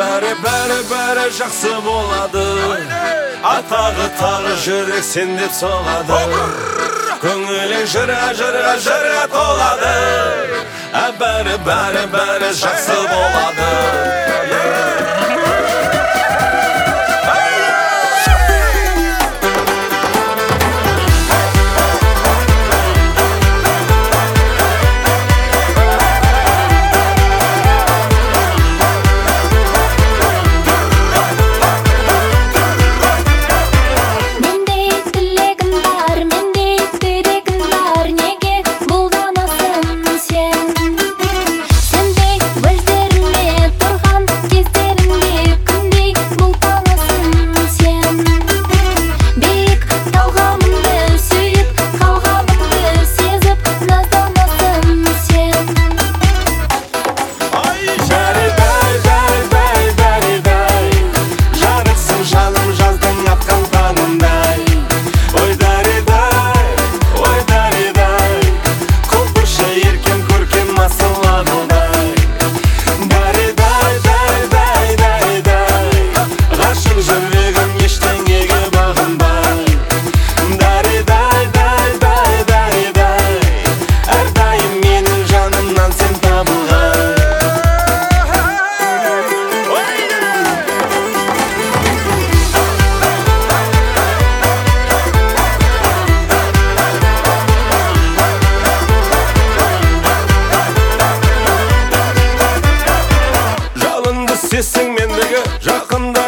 бәрі бәрі бәрі жақсы болады. Атағы тағы жүрек сен деп соғады көңілің жыра жыра жыра толады. Ә бәрі бәрі бәрі жақсы болады. Rakımda